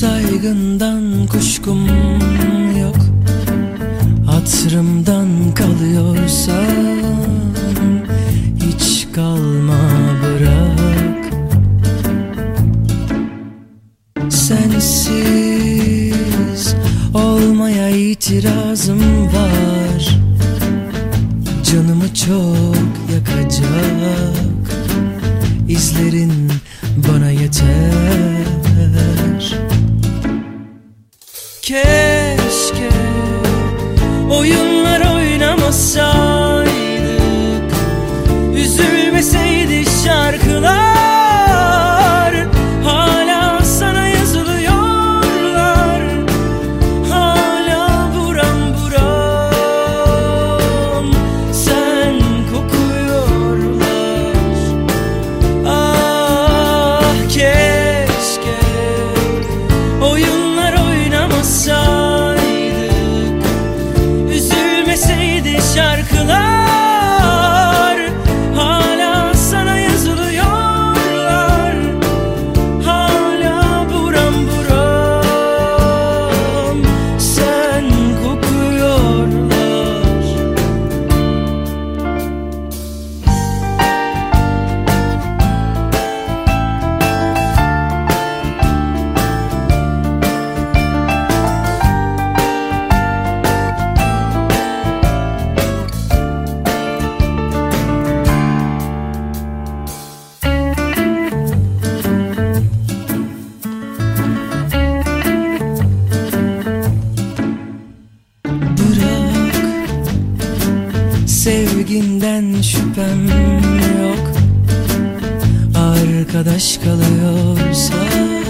Saygından kuşkum yok. Hatırımdan kalıyorsan Hiç kalma bırak. Sensiz olmaya itirazım var. Canımı çok yakacak. İzlerin bana yeter Sevginden şüphem yok. Arkadaş kalıyorsak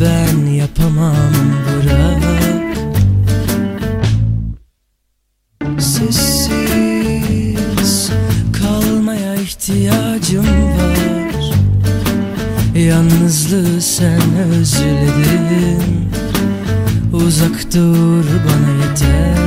Ben yapamam bırak. Sessiz kalmaya ihtiyacım var. Yalnızlığı sen özledin. Uzak dur bana yeter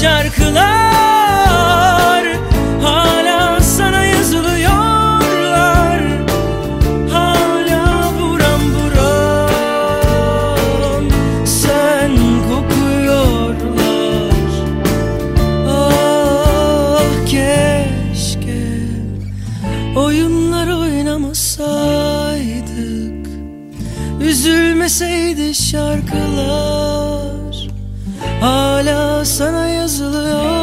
şarkılar. Hala sana yazılıyorlar. Hala buram buram. Sen kokuyorlar. Ah keşke oyunlar oynamasaydık. Üzülmeseydi şarkılar Hala sana yazılıyorlar